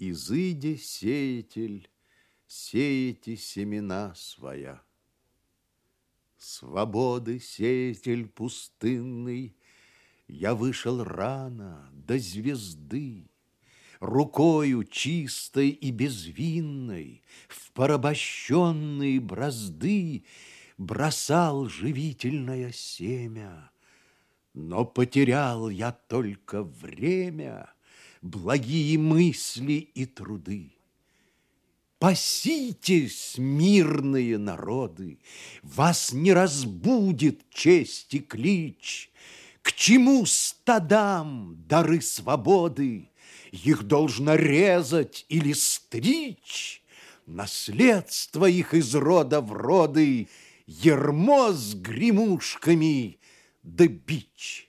Изыди, сеятель, сеете семена своя. Свободы, сеятель пустынный, Я вышел рано до звезды, Рукою чистой и безвинной В порабощенные бразды Бросал живительное семя. Но потерял я только время, Благие мысли и труды. Паситесь, мирные народы, Вас не разбудит честь и клич. К чему стадам дары свободы? Их должно резать или стричь. Наследство их из рода в роды, Ермо с гремушками да бич.